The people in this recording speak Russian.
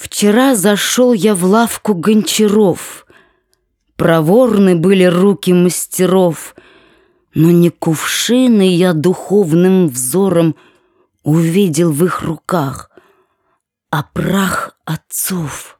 Вчера зашел я в лавку гончаров. Проворны были руки мастеров, Но не кувшины я духовным взором Увидел в их руках, а прах отцов.